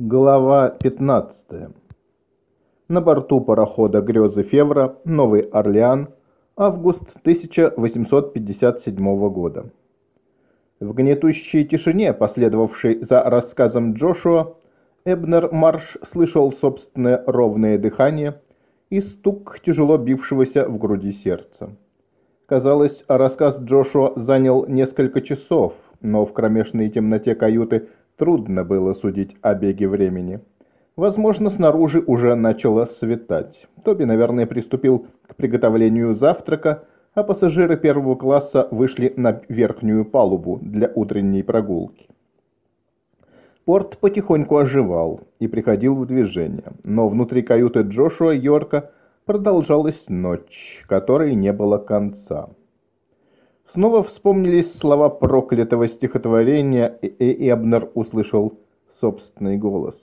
Глава 15. На борту парохода «Грезы Февра», Новый Орлеан, август 1857 года. В гнетущей тишине, последовавшей за рассказом Джошуа, Эбнер Марш слышал собственное ровное дыхание и стук тяжело бившегося в груди сердца. Казалось, рассказ Джошуа занял несколько часов, но в кромешной темноте каюты Трудно было судить о беге времени. Возможно, снаружи уже начало светать. Тоби, наверное, приступил к приготовлению завтрака, а пассажиры первого класса вышли на верхнюю палубу для утренней прогулки. Порт потихоньку оживал и приходил в движение, но внутри каюты Джошуа Йорка продолжалась ночь, которой не было конца. Снова вспомнились слова проклятого стихотворения, и Эбнер услышал собственный голос.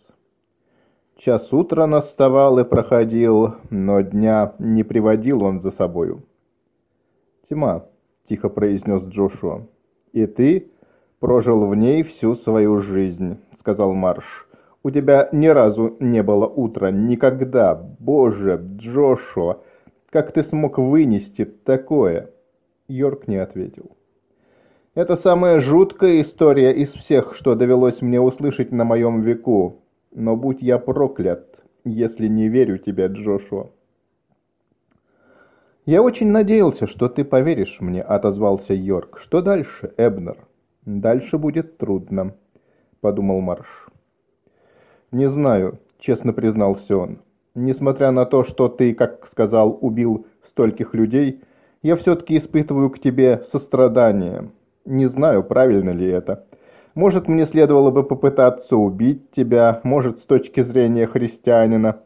Час утра наставал и проходил, но дня не приводил он за собою. «Тьма», — тихо произнес Джошуа, — «и ты прожил в ней всю свою жизнь», — сказал Марш. «У тебя ни разу не было утра, никогда. Боже, Джошуа, как ты смог вынести такое?» Йорк не ответил. «Это самая жуткая история из всех, что довелось мне услышать на моем веку. Но будь я проклят, если не верю тебе, Джошуа». «Я очень надеялся, что ты поверишь мне», — отозвался Йорк. «Что дальше, Эбнер?» «Дальше будет трудно», — подумал Марш. «Не знаю», — честно признался он. «Несмотря на то, что ты, как сказал, убил стольких людей, — я все-таки испытываю к тебе сострадание. Не знаю, правильно ли это. Может, мне следовало бы попытаться убить тебя, может, с точки зрения христианина.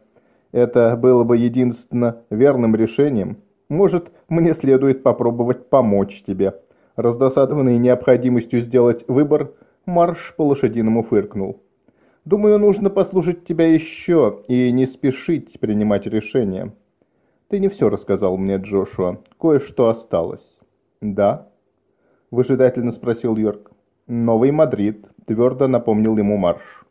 Это было бы единственно верным решением. Может, мне следует попробовать помочь тебе. Раздосадованный необходимостью сделать выбор, Марш по-лошадиному фыркнул. Думаю, нужно послушать тебя еще и не спешить принимать решение. «Ты не все рассказал мне, Джошуа. Кое-что осталось». «Да?» – выжидательно спросил Йорк. «Новый Мадрид», – твердо напомнил ему Марш.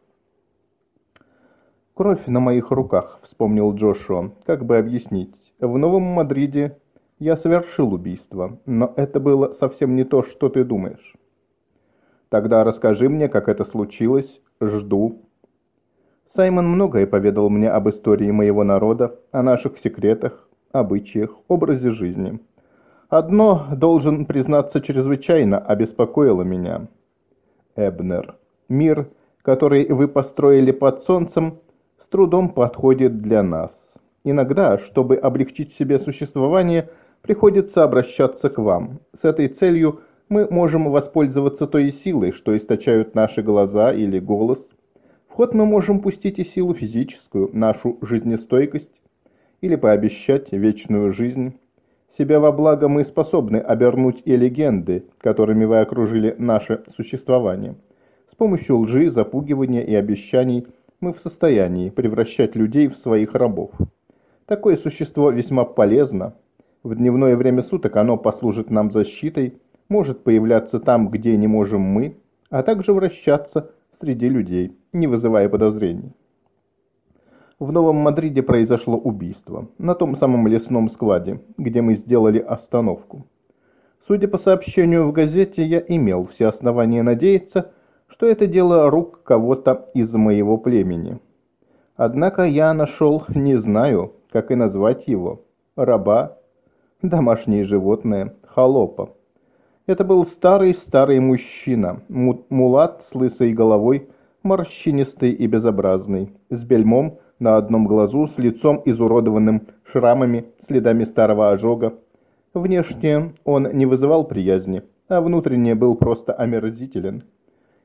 «Кровь на моих руках», – вспомнил Джошуа. «Как бы объяснить? В Новом Мадриде я совершил убийство, но это было совсем не то, что ты думаешь». «Тогда расскажи мне, как это случилось. Жду». Саймон многое поведал мне об истории моего народа, о наших секретах, обычаях, образе жизни. Одно, должен признаться, чрезвычайно обеспокоило меня. Эбнер. Мир, который вы построили под солнцем, с трудом подходит для нас. Иногда, чтобы облегчить себе существование, приходится обращаться к вам. С этой целью мы можем воспользоваться той силой, что источают наши глаза или голос. В ход мы можем пустить и силу физическую, нашу жизнестойкость, или пообещать вечную жизнь. Себя во благо мы способны обернуть и легенды, которыми вы окружили наше существование. С помощью лжи, запугивания и обещаний мы в состоянии превращать людей в своих рабов. Такое существо весьма полезно. В дневное время суток оно послужит нам защитой, может появляться там, где не можем мы, а также вращаться среди людей, не вызывая подозрений в Новом Мадриде произошло убийство, на том самом лесном складе, где мы сделали остановку. Судя по сообщению в газете, я имел все основания надеяться, что это дело рук кого-то из моего племени. Однако я нашел, не знаю, как и назвать его, раба, домашнее животное, холопа. Это был старый-старый мужчина, мулат с лысой головой, морщинистый и безобразный, с бельмом, на одном глазу, с лицом изуродованным шрамами, следами старого ожога. Внешне он не вызывал приязни, а внутренне был просто омерзителен.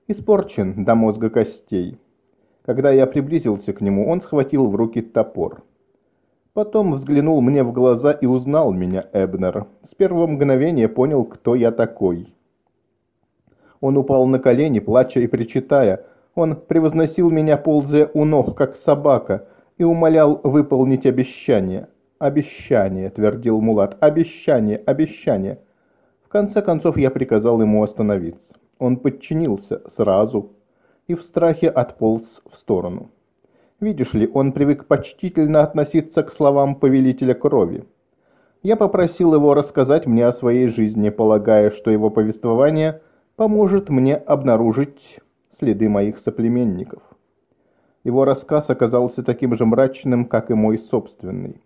Испорчен до мозга костей. Когда я приблизился к нему, он схватил в руки топор. Потом взглянул мне в глаза и узнал меня, Эбнер. С первого мгновения понял, кто я такой. Он упал на колени, плача и причитая – он превозносил меня, ползая у ног, как собака, и умолял выполнить обещание. «Обещание», — твердил Мулат, — «обещание, обещание». В конце концов я приказал ему остановиться. Он подчинился сразу. и в страхе отполз в сторону. Видишь ли, он привык почтительно относиться к словам повелителя крови. Я попросил его рассказать мне о своей жизни, полагая, что его повествование поможет мне обнаружить следы моих соплеменников. Его рассказ оказался таким же мрачным, как и мой собственный.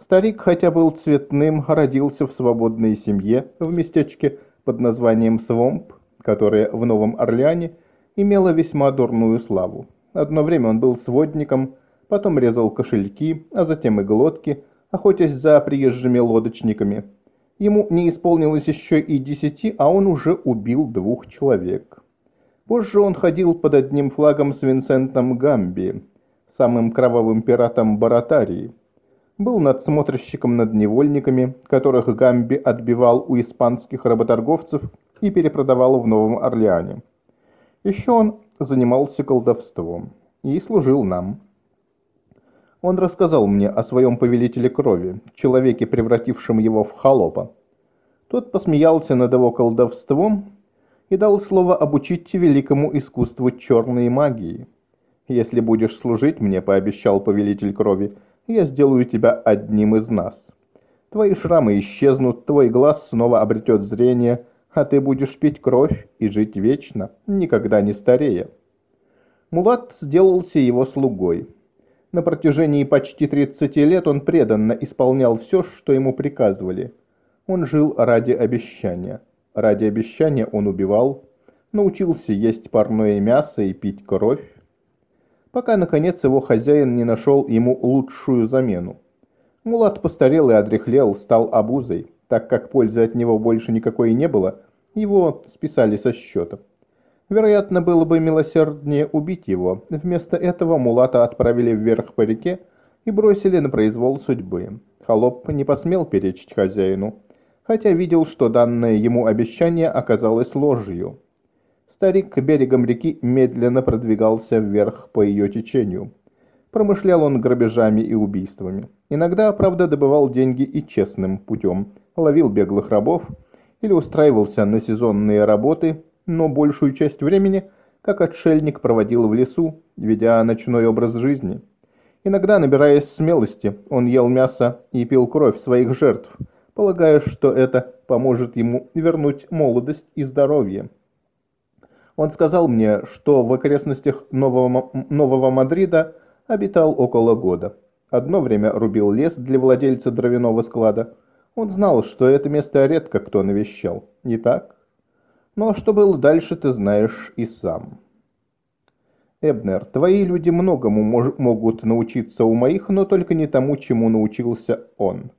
Старик, хотя был цветным, родился в свободной семье в местечке под названием Свомп, которое в Новом Орлеане имело весьма дурную славу. Одно время он был сводником, потом резал кошельки, а затем и глотки, охотясь за приезжими лодочниками. Ему не исполнилось еще и десяти, а он уже убил двух человек. Позже он ходил под одним флагом с Винсентом Гамби, самым кровавым пиратом Баратарии. Был надсмотрщиком над невольниками, которых Гамби отбивал у испанских работорговцев и перепродавал в Новом Орлеане. Еще он занимался колдовством и служил нам. Он рассказал мне о своем повелителе крови, человеке, превратившем его в холопа. Тот посмеялся над его колдовством и дал слово обучить великому искусству черной магии. «Если будешь служить мне», — пообещал повелитель крови, — «я сделаю тебя одним из нас. Твои шрамы исчезнут, твой глаз снова обретет зрение, а ты будешь пить кровь и жить вечно, никогда не старея». Мулат сделался его слугой. На протяжении почти 30 лет он преданно исполнял все, что ему приказывали. Он жил ради обещания. Ради обещания он убивал, научился есть парное мясо и пить кровь, пока, наконец, его хозяин не нашел ему лучшую замену. Мулат постарел и одряхлел, стал обузой, так как пользы от него больше никакой не было, его списали со счета. Вероятно, было бы милосерднее убить его. Вместо этого Мулата отправили вверх по реке и бросили на произвол судьбы. Холоп не посмел перечить хозяину хотя видел, что данное ему обещание оказалось ложью. Старик к берегам реки медленно продвигался вверх по ее течению. Промышлял он грабежами и убийствами. Иногда, правда, добывал деньги и честным путем, ловил беглых рабов или устраивался на сезонные работы, но большую часть времени, как отшельник, проводил в лесу, ведя ночной образ жизни. Иногда, набираясь смелости, он ел мясо и пил кровь своих жертв – полагая, что это поможет ему вернуть молодость и здоровье. Он сказал мне, что в окрестностях Нового, Нового Мадрида обитал около года. Одно время рубил лес для владельца дровяного склада. Он знал, что это место редко кто навещал. Не так? Ну а что было дальше, ты знаешь и сам. Эбнер, твои люди многому мож могут научиться у моих, но только не тому, чему научился он.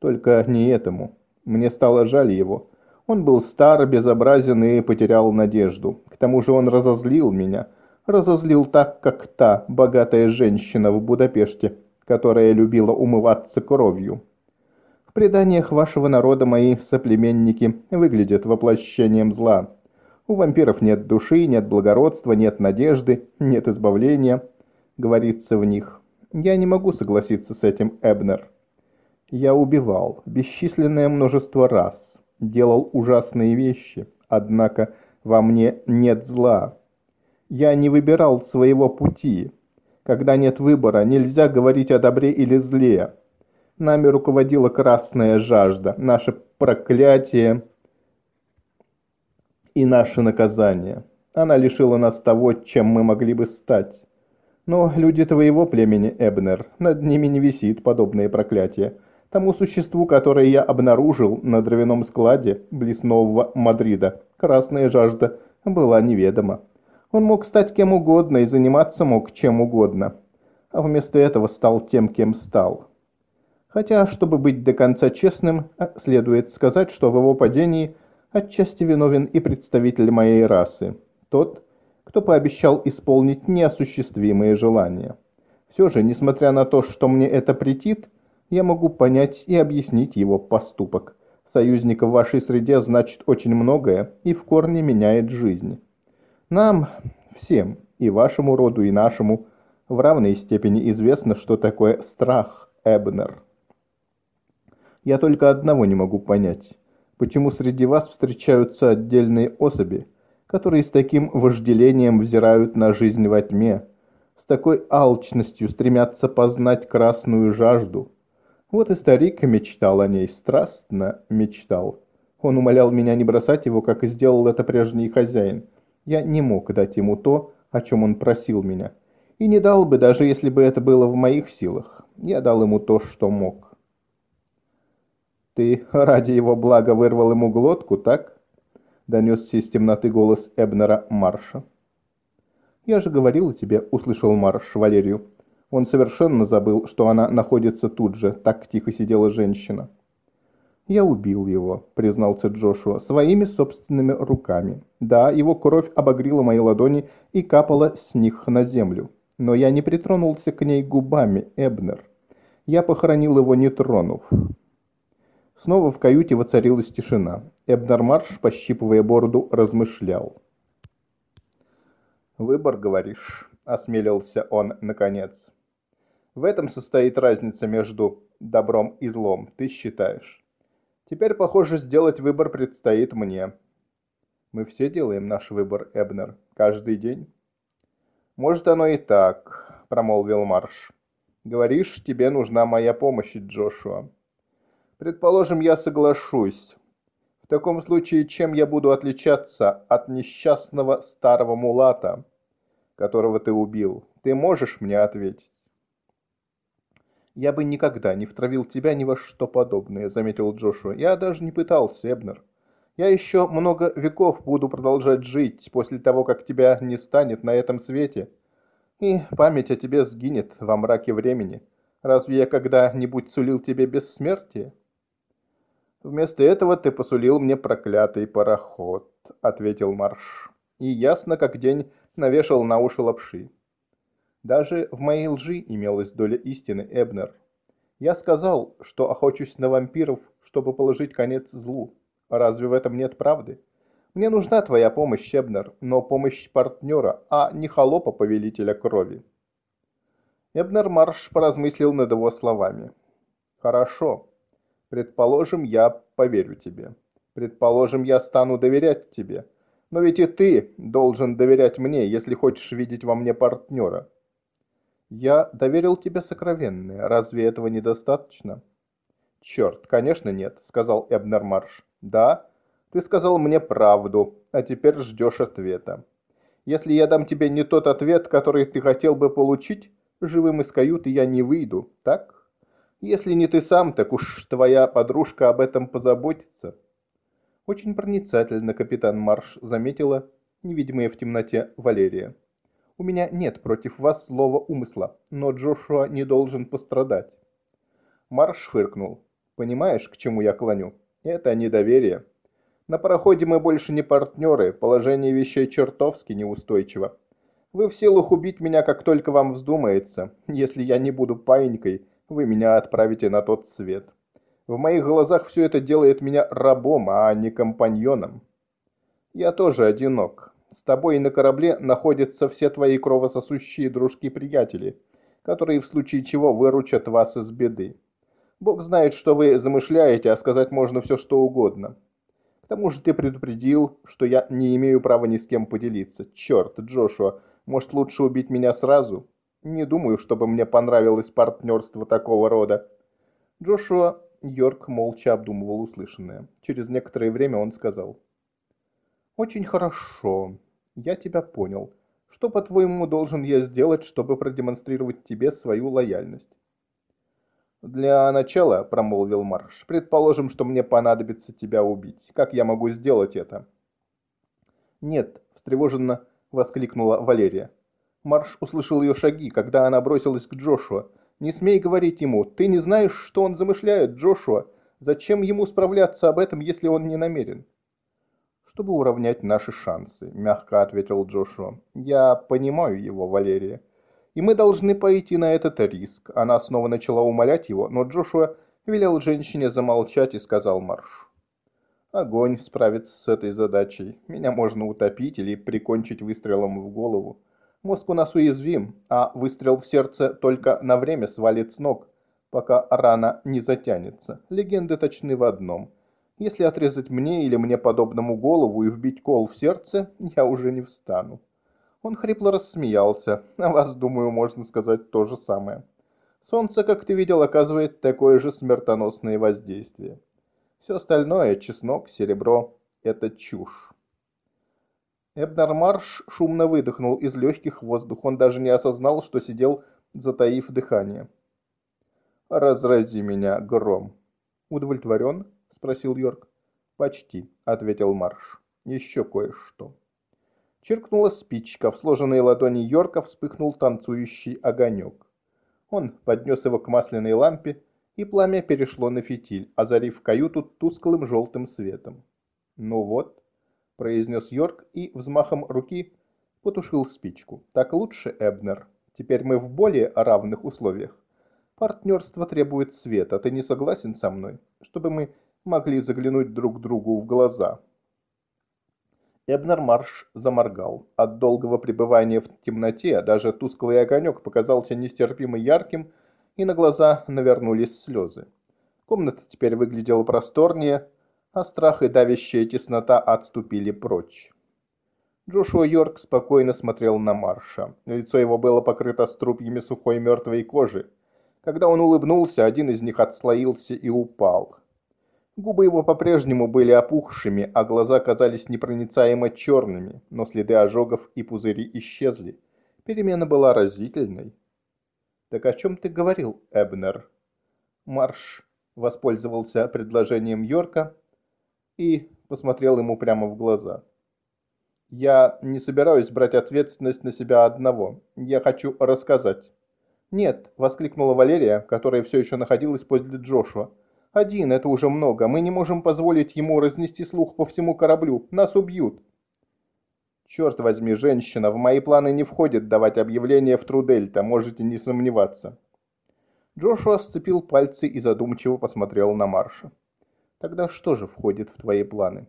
Только не этому. Мне стало жаль его. Он был стар, безобразен и потерял надежду. К тому же он разозлил меня. Разозлил так, как та богатая женщина в Будапеште, которая любила умываться кровью. В преданиях вашего народа мои соплеменники выглядят воплощением зла. У вампиров нет души, нет благородства, нет надежды, нет избавления, говорится в них. Я не могу согласиться с этим, Эбнер. Я убивал бесчисленное множество раз, делал ужасные вещи, однако во мне нет зла. Я не выбирал своего пути. Когда нет выбора, нельзя говорить о добре или зле. Нами руководила красная жажда, наше проклятие и наше наказание. Она лишила нас того, чем мы могли бы стать. Но люди твоего племени, Эбнер, над ними не висит подобное проклятие. Тому существу, которое я обнаружил на дровяном складе близ Нового Мадрида, красная жажда была неведома. Он мог стать кем угодно и заниматься мог чем угодно, а вместо этого стал тем, кем стал. Хотя, чтобы быть до конца честным, а, следует сказать, что в его падении отчасти виновен и представитель моей расы, тот, кто пообещал исполнить неосуществимые желания. Все же, несмотря на то, что мне это претит, я могу понять и объяснить его поступок. Союзника в вашей среде значит очень многое и в корне меняет жизнь. Нам, всем, и вашему роду, и нашему, в равной степени известно, что такое страх, Эбнер. Я только одного не могу понять. Почему среди вас встречаются отдельные особи, которые с таким вожделением взирают на жизнь во тьме, с такой алчностью стремятся познать красную жажду. Вот и старик мечтал о ней, страстно мечтал. Он умолял меня не бросать его, как и сделал это прежний хозяин. Я не мог дать ему то, о чем он просил меня. И не дал бы, даже если бы это было в моих силах. Я дал ему то, что мог. «Ты ради его блага вырвал ему глотку, так?» Донесся из темноты голос Эбнера Марша. «Я же говорил тебе», — услышал Марш Валерию. Он совершенно забыл, что она находится тут же, так тихо сидела женщина. «Я убил его», — признался Джошуа, — «своими собственными руками. Да, его кровь обогрила мои ладони и капала с них на землю. Но я не притронулся к ней губами, Эбнер. Я похоронил его, не тронув». Снова в каюте воцарилась тишина. Эбнер Марш, пощипывая бороду, размышлял. «Выбор, говоришь?» — осмелился он наконец. «В этом состоит разница между добром и злом, ты считаешь?» Теперь, похоже, сделать выбор предстоит мне. Мы все делаем наш выбор, Эбнер, каждый день. Может, оно и так, промолвил Марш. Говоришь, тебе нужна моя помощь, Джошуа. Предположим, я соглашусь. В таком случае, чем я буду отличаться от несчастного старого мулата, которого ты убил? Ты можешь мне ответить? «Я бы никогда не втравил тебя ни во что подобное», — заметил Джошуа. «Я даже не пытался, Эбнер. Я еще много веков буду продолжать жить после того, как тебя не станет на этом свете. И память о тебе сгинет во мраке времени. Разве я когда-нибудь сулил тебе бессмертие?» «Вместо этого ты посулил мне проклятый пароход», — ответил Марш. «И ясно, как день навешал на уши лапши. Даже в моей лжи имелась доля истины, Эбнер. Я сказал, что охочусь на вампиров, чтобы положить конец злу. Разве в этом нет правды? Мне нужна твоя помощь, Эбнер, но помощь партнера, а не холопа повелителя крови. Эбнер Марш поразмыслил над его словами. «Хорошо. Предположим, я поверю тебе. Предположим, я стану доверять тебе. Но ведь и ты должен доверять мне, если хочешь видеть во мне партнера. Я доверил тебе сокровенное. Разве этого недостаточно? Черт, конечно нет, сказал Эбнер Марш. Да, ты сказал мне правду, а теперь ждешь ответа. Если я дам тебе не тот ответ, который ты хотел бы получить, живым из каюты я не выйду, так? Если не ты сам, так уж твоя подружка об этом позаботится. Очень проницательно капитан Марш заметила невидимая в темноте Валерия. У меня нет против вас слова умысла, но Джошуа не должен пострадать. Марш фыркнул. Понимаешь, к чему я клоню? Это недоверие. На пароходе мы больше не партнеры, положение вещей чертовски неустойчиво. Вы в силах убить меня, как только вам вздумается. Если я не буду паинькой, вы меня отправите на тот свет. В моих глазах все это делает меня рабом, а не компаньоном. Я тоже одинок, с тобой на корабле находятся все твои кровососущие дружки-приятели, которые в случае чего выручат вас из беды. Бог знает, что вы замышляете, а сказать можно все что угодно. К тому же ты предупредил, что я не имею права ни с кем поделиться. Черт, Джошуа, может лучше убить меня сразу? Не думаю, чтобы мне понравилось партнерство такого рода. Джошуа Йорк молча обдумывал услышанное. Через некоторое время он сказал. «Очень хорошо. Я тебя понял. Что, по-твоему, должен я сделать, чтобы продемонстрировать тебе свою лояльность?» «Для начала», — промолвил Марш, — «предположим, что мне понадобится тебя убить. Как я могу сделать это?» «Нет», — встревоженно воскликнула Валерия. Марш услышал ее шаги, когда она бросилась к Джошуа. «Не смей говорить ему. Ты не знаешь, что он замышляет, Джошуа. Зачем ему справляться об этом, если он не намерен?» Чтобы уравнять наши шансы», — мягко ответил Джошуа. «Я понимаю его, Валерия. И мы должны пойти на этот риск». Она снова начала умолять его, но Джошуа велел женщине замолчать и сказал марш. «Огонь справится с этой задачей. Меня можно утопить или прикончить выстрелом в голову. Мозг у нас уязвим, а выстрел в сердце только на время свалит с ног, пока рана не затянется. Легенды точны в одном — Если отрезать мне или мне подобному голову и вбить кол в сердце, я уже не встану. Он хрипло рассмеялся. О вас, думаю, можно сказать то же самое. Солнце, как ты видел, оказывает такое же смертоносное воздействие. Все остальное, чеснок, серебро, это чушь. Эбнер Марш шумно выдохнул из легких воздух. Он даже не осознал, что сидел, затаив дыхание. «Разрази меня, гром!» «Удовлетворен?» — спросил Йорк. «Почти», — ответил Марш. «Еще кое-что». Чиркнула спичка, в сложенной ладони Йорка вспыхнул танцующий огонек. Он поднес его к масляной лампе, и пламя перешло на фитиль, озарив каюту тусклым желтым светом. «Ну вот», — произнес Йорк и взмахом руки потушил спичку. «Так лучше, Эбнер. Теперь мы в более равных условиях. Партнерство требует света. Ты не согласен со мной? Чтобы мы могли заглянуть друг другу в глаза». Эбнер Марш заморгал. От долгого пребывания в темноте даже тусклый огонек показался нестерпимо ярким, и на глаза навернулись слезы. Комната теперь выглядела просторнее, а страх и давящая теснота отступили прочь. Джошуа Йорк спокойно смотрел на Марша. Лицо его было покрыто струпьями сухой мертвой кожи. Когда он улыбнулся, один из них отслоился и упал. Губы его по-прежнему были опухшими, а глаза казались непроницаемо черными, но следы ожогов и пузыри исчезли. Перемена была разительной. «Так о чем ты говорил, Эбнер?» Марш воспользовался предложением Йорка и посмотрел ему прямо в глаза. «Я не собираюсь брать ответственность на себя одного. Я хочу рассказать». «Нет», — воскликнула Валерия, которая все еще находилась подле Джошуа. Один – это уже много. Мы не можем позволить ему разнести слух по всему кораблю. Нас убьют. Черт возьми, женщина, в мои планы не входит давать объявление в Трудельта, можете не сомневаться. Джошуа сцепил пальцы и задумчиво посмотрел на Марша. Тогда что же входит в твои планы?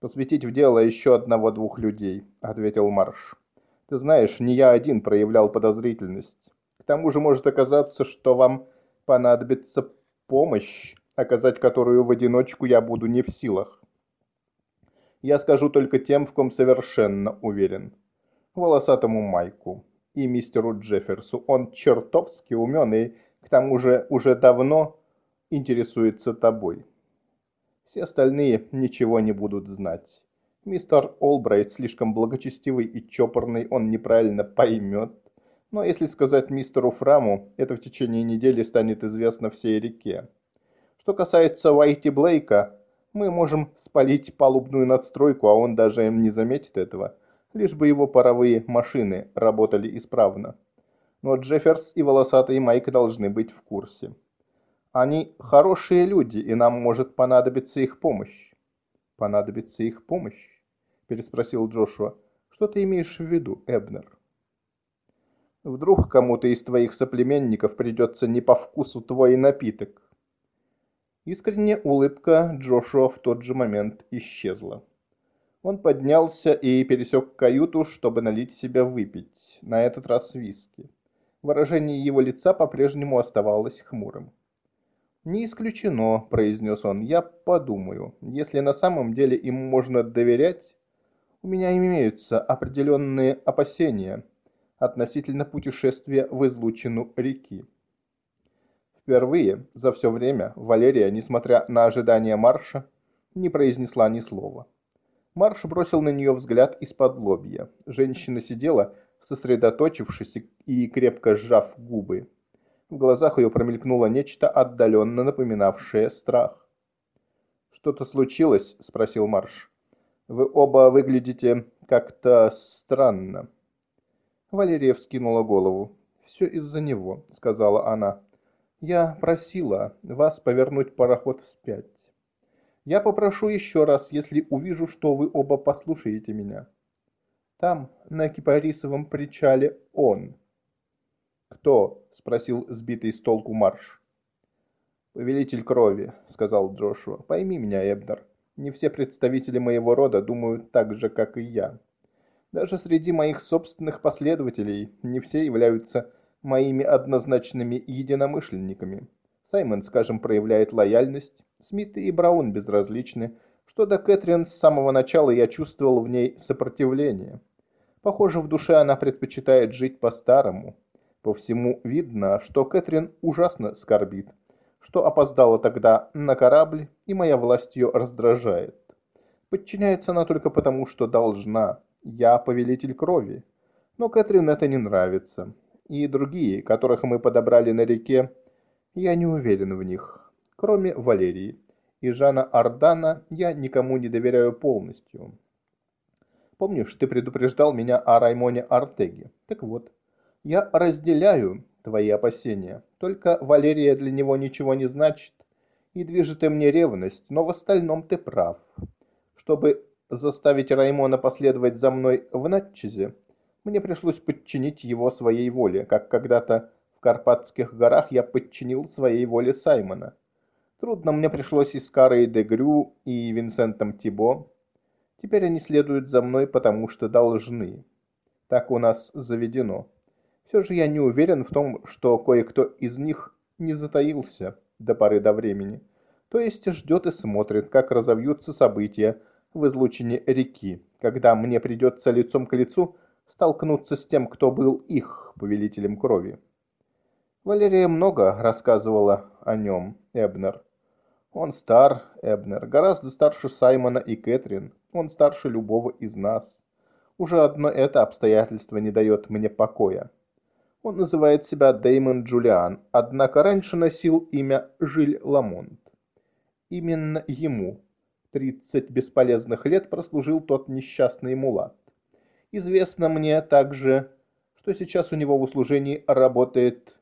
Посвятить в дело еще одного-двух людей, ответил Марш. Ты знаешь, не я один проявлял подозрительность. К тому же может оказаться, что вам понадобится помощь, оказать которую в одиночку я буду не в силах. Я скажу только тем, в ком совершенно уверен. Волосатому Майку и мистеру Джефферсу. Он чертовски умен и, к тому же, уже давно интересуется тобой. Все остальные ничего не будут знать. Мистер Олбрайт слишком благочестивый и чопорный, он неправильно поймет. Но если сказать мистеру Фраму, это в течение недели станет известно всей реке. Что касается Уайти Блейка, мы можем спалить палубную надстройку, а он даже не заметит этого, лишь бы его паровые машины работали исправно. Но Джефферс и волосатый Майк должны быть в курсе. Они хорошие люди, и нам может понадобиться их помощь. Понадобится их помощь? Переспросил Джошуа. Что ты имеешь в виду, Эбнер? Вдруг кому-то из твоих соплеменников придется не по вкусу твой напиток. Искренняя улыбка Джошуа в тот же момент исчезла. Он поднялся и пересек каюту, чтобы налить себе выпить, на этот раз виски. Выражение его лица по-прежнему оставалось хмурым. «Не исключено», — произнес он, — «я подумаю. Если на самом деле им можно доверять, у меня имеются определенные опасения» относительно путешествия в излучину реки. Впервые за все время Валерия, несмотря на ожидания Марша, не произнесла ни слова. Марш бросил на нее взгляд из-под лобья. Женщина сидела, сосредоточившись и крепко сжав губы. В глазах ее промелькнуло нечто отдаленно напоминавшее страх. «Что-то случилось?» – спросил Марш. «Вы оба выглядите как-то странно». Валерия вскинула голову. «Все из-за него», — сказала она. «Я просила вас повернуть пароход вспять. Я попрошу еще раз, если увижу, что вы оба послушаете меня. Там, на кипарисовом причале, он». «Кто?» — спросил сбитый с толку Марш. «Повелитель крови», — сказал Джошуа. «Пойми меня, Эбнер. Не все представители моего рода думают так же, как и я. Даже среди моих собственных последователей не все являются моими однозначными единомышленниками. Саймон, скажем, проявляет лояльность, Смит и Браун безразличны. Что до Кэтрин, с самого начала я чувствовал в ней сопротивление. Похоже, в душе она предпочитает жить по-старому. По всему видно, что Кэтрин ужасно скорбит, что опоздала тогда на корабль, и моя власть ее раздражает. Подчиняется она только потому, что должна. Я повелитель крови. Но Кэтрин это не нравится. И другие, которых мы подобрали на реке, я не уверен в них. Кроме Валерии. И Жана Ардана я никому не доверяю полностью. Помнишь, ты предупреждал меня о Раймоне Артеге? Так вот, я разделяю твои опасения. Только Валерия для него ничего не значит, и движет им мне ревность, но в остальном ты прав. Чтобы заставить Раймона последовать за мной в Натчезе, мне пришлось подчинить его своей воле, как когда-то в Карпатских горах я подчинил своей воле Саймона. Трудно мне пришлось и с Карой де Грю, и Винсентом Тибо. Теперь они следуют за мной, потому что должны. Так у нас заведено. Все же я не уверен в том, что кое-кто из них не затаился до поры до времени. То есть ждет и смотрит, как разовьются события в излучине реки, когда мне придется лицом к лицу столкнуться с тем, кто был их повелителем крови. Валерия много рассказывала о нем, Эбнер. Он стар, Эбнер, гораздо старше Саймона и Кэтрин. Он старше любого из нас. Уже одно это обстоятельство не дает мне покоя. Он называет себя Дэймон Джулиан, однако раньше носил имя Жиль Ламонт. Именно ему тридцать бесполезных лет прослужил тот несчастный мулат. Известно мне также, что сейчас у него в услужении работает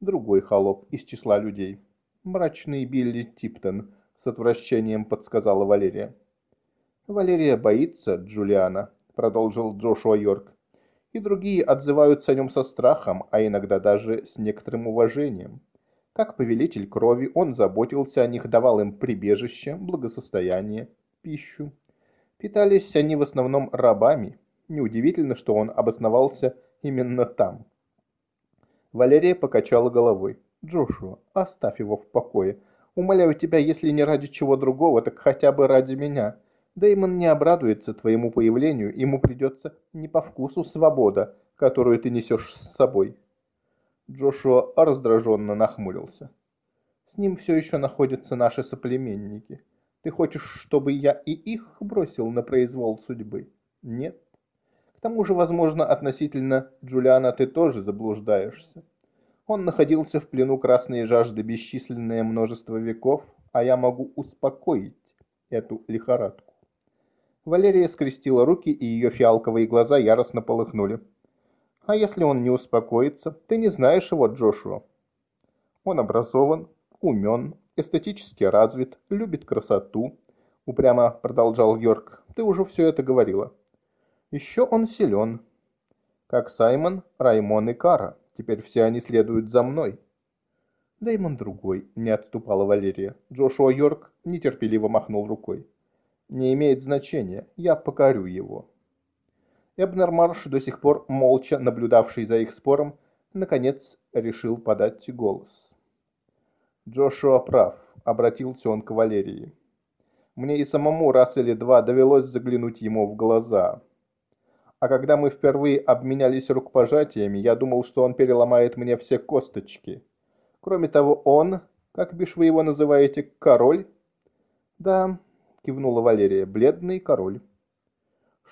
другой холоп из числа людей. Мрачный Билли Типтон, с отвращением подсказала Валерия. Валерия боится Джулиана, продолжил Джошуа Йорк и другие отзываются о нем со страхом, а иногда даже с некоторым уважением. Как повелитель крови он заботился о них, давал им прибежище, благосостояние, пищу. Питались они в основном рабами. Неудивительно, что он обосновался именно там. Валерия покачала головой. «Джошуа, оставь его в покое. Умоляю тебя, если не ради чего другого, так хотя бы ради меня. Дэймон не обрадуется твоему появлению, ему придется не по вкусу свобода, которую ты несешь с собой. Джошуа раздраженно нахмурился. С ним все еще находятся наши соплеменники. Ты хочешь, чтобы я и их бросил на произвол судьбы? Нет. К тому же, возможно, относительно Джулиана ты тоже заблуждаешься. Он находился в плену красной жажды бесчисленное множество веков, а я могу успокоить эту лихорадку. Валерия скрестила руки, и ее фиалковые глаза яростно полыхнули. «А если он не успокоится? Ты не знаешь его, Джошуа». «Он образован, умен, эстетически развит, любит красоту», — упрямо продолжал Йорк. «Ты уже все это говорила». «Еще он силен, как Саймон, Раймон и Кара. Теперь все они следуют за мной». «Дэймон другой», — не отступала Валерия. Джошуа Йорк нетерпеливо махнул рукой не имеет значения, я покорю его. Эбнер Марш, до сих пор молча наблюдавший за их спором, наконец решил подать голос. Джошуа прав, обратился он к Валерии. Мне и самому раз или два довелось заглянуть ему в глаза. А когда мы впервые обменялись рукопожатиями, я думал, что он переломает мне все косточки. Кроме того, он, как бишь вы его называете, король? Да, — кивнула Валерия, — бледный король.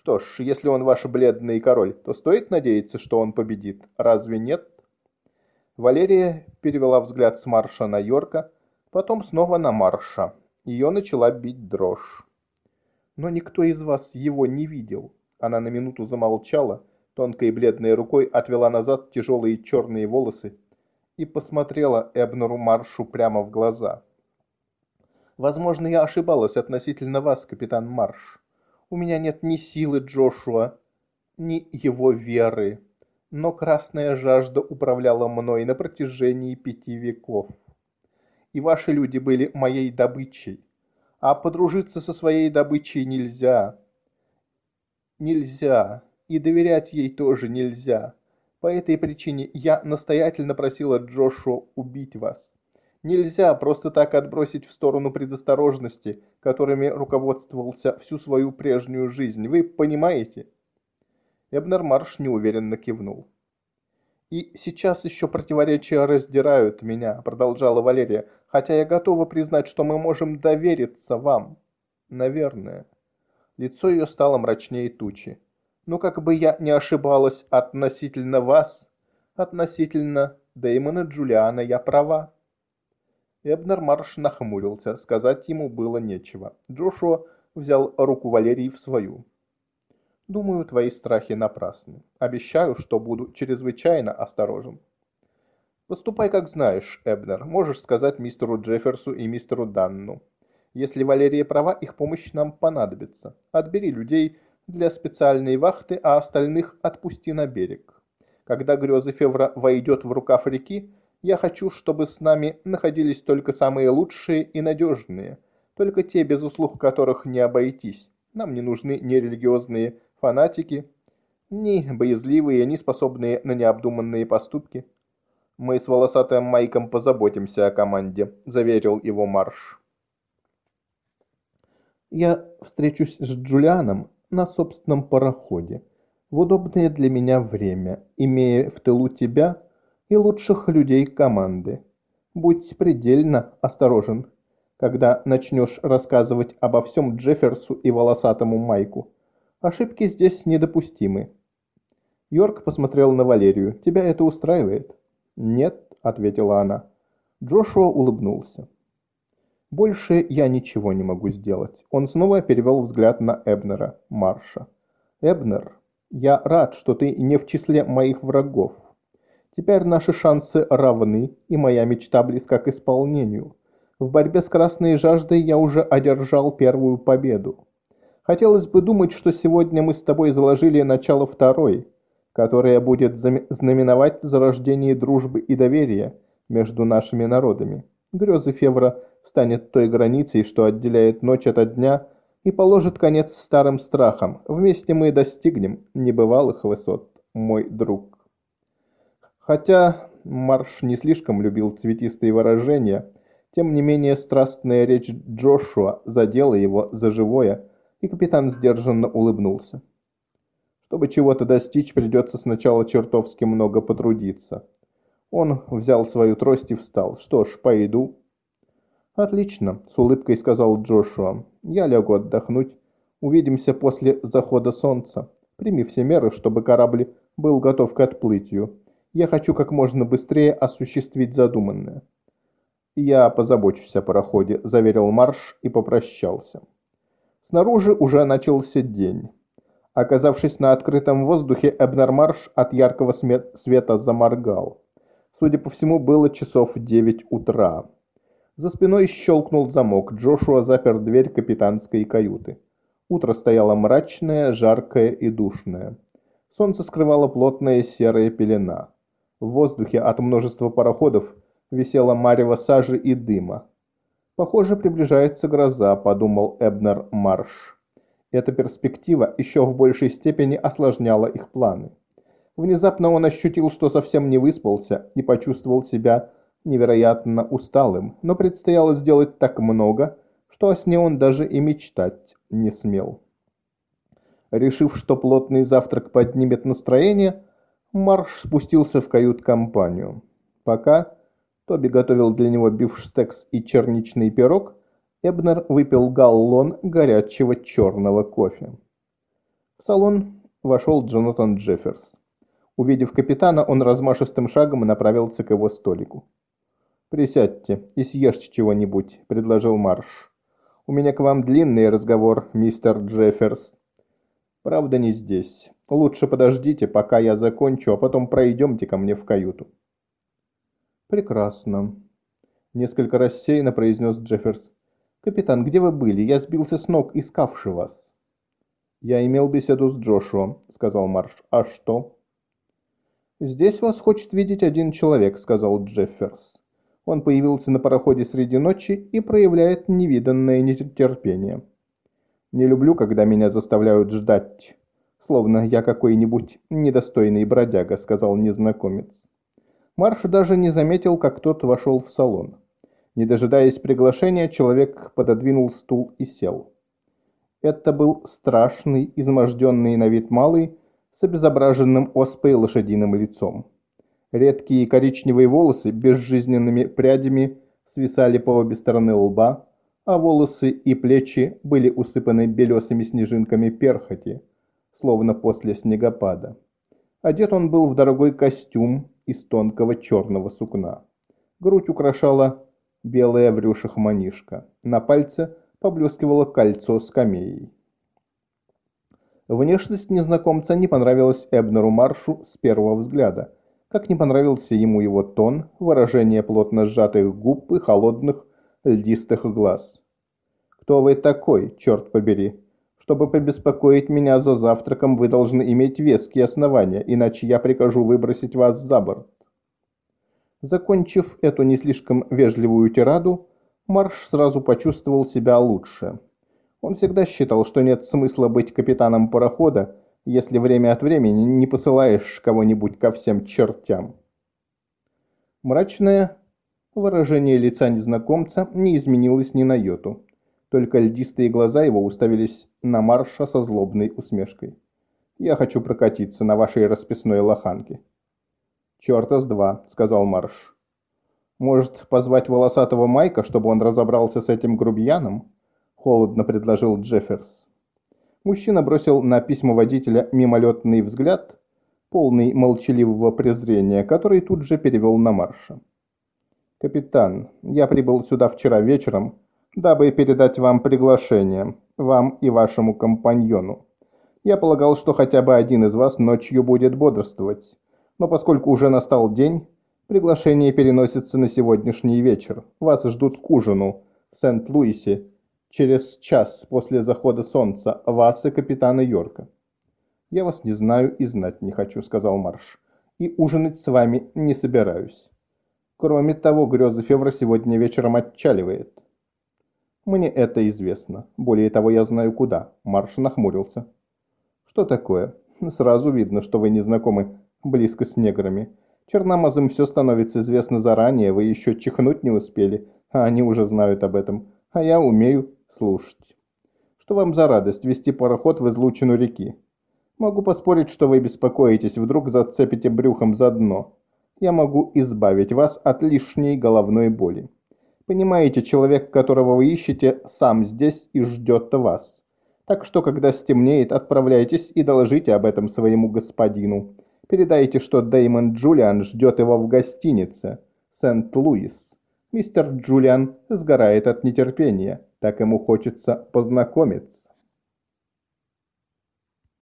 Что ж, если он ваш бледный король, то стоит надеяться, что он победит, разве нет? Валерия перевела взгляд с Марша на Йорка, потом снова на Марша. Ее начала бить дрожь. Но никто из вас его не видел. Она на минуту замолчала, тонкой бледной рукой отвела назад тяжелые черные волосы и посмотрела Эбнеру Маршу прямо в глаза. Возможно, я ошибалась относительно вас, капитан Марш. У меня нет ни силы Джошуа, ни его веры. Но красная жажда управляла мной на протяжении пяти веков. И ваши люди были моей добычей. А подружиться со своей добычей нельзя. Нельзя. И доверять ей тоже нельзя. По этой причине я настоятельно просила Джошуа убить вас. Нельзя просто так отбросить в сторону предосторожности, которыми руководствовался всю свою прежнюю жизнь. Вы понимаете?» Эбнер Марш неуверенно кивнул. «И сейчас еще противоречия раздирают меня», — продолжала Валерия, «хотя я готова признать, что мы можем довериться вам. Наверное». Лицо ее стало мрачнее тучи. «Но как бы я не ошибалась относительно вас, относительно Дэймона Джулиана я права». Эбнер Марш нахмурился, сказать ему было нечего. Джошуа взял руку Валерии в свою. «Думаю, твои страхи напрасны. Обещаю, что буду чрезвычайно осторожен». «Поступай, как знаешь, Эбнер. Можешь сказать мистеру Джефферсу и мистеру Данну. Если Валерия права, их помощь нам понадобится. Отбери людей для специальной вахты, а остальных отпусти на берег. Когда грезы Февра войдет в рукав реки, я хочу, чтобы с нами находились только самые лучшие и надежные, только те, без услуг которых не обойтись. Нам не нужны ни религиозные фанатики, ни боязливые, ни способные на необдуманные поступки. Мы с волосатым Майком позаботимся о команде, заверил его Марш. Я встречусь с Джулианом на собственном пароходе, в удобное для меня время, имея в тылу тебя и лучших людей команды. Будь предельно осторожен, когда начнешь рассказывать обо всем Джефферсу и волосатому Майку. Ошибки здесь недопустимы. Йорк посмотрел на Валерию. «Тебя это устраивает?» «Нет», — ответила она. Джошуа улыбнулся. «Больше я ничего не могу сделать». Он снова перевел взгляд на Эбнера, Марша. «Эбнер, я рад, что ты не в числе моих врагов. Теперь наши шансы равны, и моя мечта близка к исполнению. В борьбе с красной жаждой я уже одержал первую победу. Хотелось бы думать, что сегодня мы с тобой заложили начало второй, которая будет знаменовать зарождение дружбы и доверия между нашими народами. Грезы Февра станет той границей, что отделяет ночь от дня и положит конец старым страхам. Вместе мы достигнем небывалых высот, мой друг. Хотя Марш не слишком любил цветистые выражения, тем не менее страстная речь Джошуа задела его за живое, и капитан сдержанно улыбнулся. Чтобы чего-то достичь, придется сначала чертовски много потрудиться. Он взял свою трость и встал. Что ж, пойду. Отлично, с улыбкой сказал Джошуа. Я лягу отдохнуть. Увидимся после захода солнца. Прими все меры, чтобы корабль был готов к отплытию. Я хочу как можно быстрее осуществить задуманное. «Я позабочусь о пароходе», – заверил Марш и попрощался. Снаружи уже начался день. Оказавшись на открытом воздухе, Эбнер Марш от яркого света заморгал. Судя по всему, было часов девять утра. За спиной щелкнул замок, Джошуа запер дверь капитанской каюты. Утро стояло мрачное, жаркое и душное. Солнце скрывало плотная серая пелена. В воздухе от множества пароходов висела марево сажи и дыма. «Похоже, приближается гроза», — подумал Эбнер Марш. Эта перспектива еще в большей степени осложняла их планы. Внезапно он ощутил, что совсем не выспался и почувствовал себя невероятно усталым, но предстояло сделать так много, что о сне он даже и мечтать не смел. Решив, что плотный завтрак поднимет настроение, Марш спустился в кают-компанию. Пока Тоби готовил для него бифштекс и черничный пирог, Эбнер выпил галлон горячего черного кофе. В салон вошел Джонатан Джефферс. Увидев капитана, он размашистым шагом направился к его столику. «Присядьте и съешьте чего-нибудь», — предложил Марш. «У меня к вам длинный разговор, мистер Джефферс». «Правда, не здесь. Лучше подождите, пока я закончу, а потом пройдемте ко мне в каюту». «Прекрасно», — несколько рассеянно произнес Джефферс. «Капитан, где вы были? Я сбился с ног, искавший вас». «Я имел беседу с Джошуа», — сказал Марш. «А что?» «Здесь вас хочет видеть один человек», — сказал Джефферс. Он появился на пароходе среди ночи и проявляет невиданное нетерпение. «Не люблю, когда меня заставляют ждать», словно я какой-нибудь недостойный бродяга», — сказал незнакомец. Марш даже не заметил, как тот вошел в салон. Не дожидаясь приглашения, человек пододвинул стул и сел. Это был страшный, изможденный на вид малый, с обезображенным оспой лошадиным лицом. Редкие коричневые волосы безжизненными прядями свисали по обе стороны лба, а волосы и плечи были усыпаны белесыми снежинками перхоти, словно после снегопада. Одет он был в дорогой костюм из тонкого черного сукна. Грудь украшала белая в рюшах манишка. На пальце поблескивало кольцо с камеей. Внешность незнакомца не понравилась Эбнеру Маршу с первого взгляда, как не понравился ему его тон, выражение плотно сжатых губ и холодных льдистых глаз. «Кто вы такой, черт побери? Чтобы побеспокоить меня за завтраком, вы должны иметь веские основания, иначе я прикажу выбросить вас за борт». Закончив эту не слишком вежливую тираду, Марш сразу почувствовал себя лучше. Он всегда считал, что нет смысла быть капитаном парохода, если время от времени не посылаешь кого-нибудь ко всем чертям. Мрачное выражение лица незнакомца не изменилось ни на йоту. Только льдистые глаза его уставились на Марша со злобной усмешкой. «Я хочу прокатиться на вашей расписной лоханке». «Черта с два», — сказал Марш. «Может, позвать волосатого Майка, чтобы он разобрался с этим грубияном?» — холодно предложил Джефферс. Мужчина бросил на письмо водителя мимолетный взгляд, полный молчаливого презрения, который тут же перевел на Марша. «Капитан, я прибыл сюда вчера вечером, дабы передать вам приглашение, вам и вашему компаньону. Я полагал, что хотя бы один из вас ночью будет бодрствовать, но поскольку уже настал день, приглашение переносится на сегодняшний вечер. Вас ждут к ужину в Сент-Луисе через час после захода солнца, вас и капитана Йорка. «Я вас не знаю и знать не хочу», — сказал Марш, — «и ужинать с вами не собираюсь. Кроме того, греза Февра сегодня вечером отчаливает». «Мне это известно. Более того, я знаю куда». Марш нахмурился. «Что такое? Сразу видно, что вы не знакомы близко с неграми. Черномазым все становится известно заранее, вы еще чихнуть не успели, а они уже знают об этом. А я умею слушать. Что вам за радость вести пароход в излучину реки? Могу поспорить, что вы беспокоитесь, вдруг зацепите брюхом за дно. Я могу избавить вас от лишней головной боли. Понимаете, человек, которого вы ищете, сам здесь и ждет вас. Так что, когда стемнеет, отправляйтесь и доложите об этом своему господину. Передайте, что Дэймон Джулиан ждет его в гостинице Сент-Луис. Мистер Джулиан сгорает от нетерпения, так ему хочется познакомиться.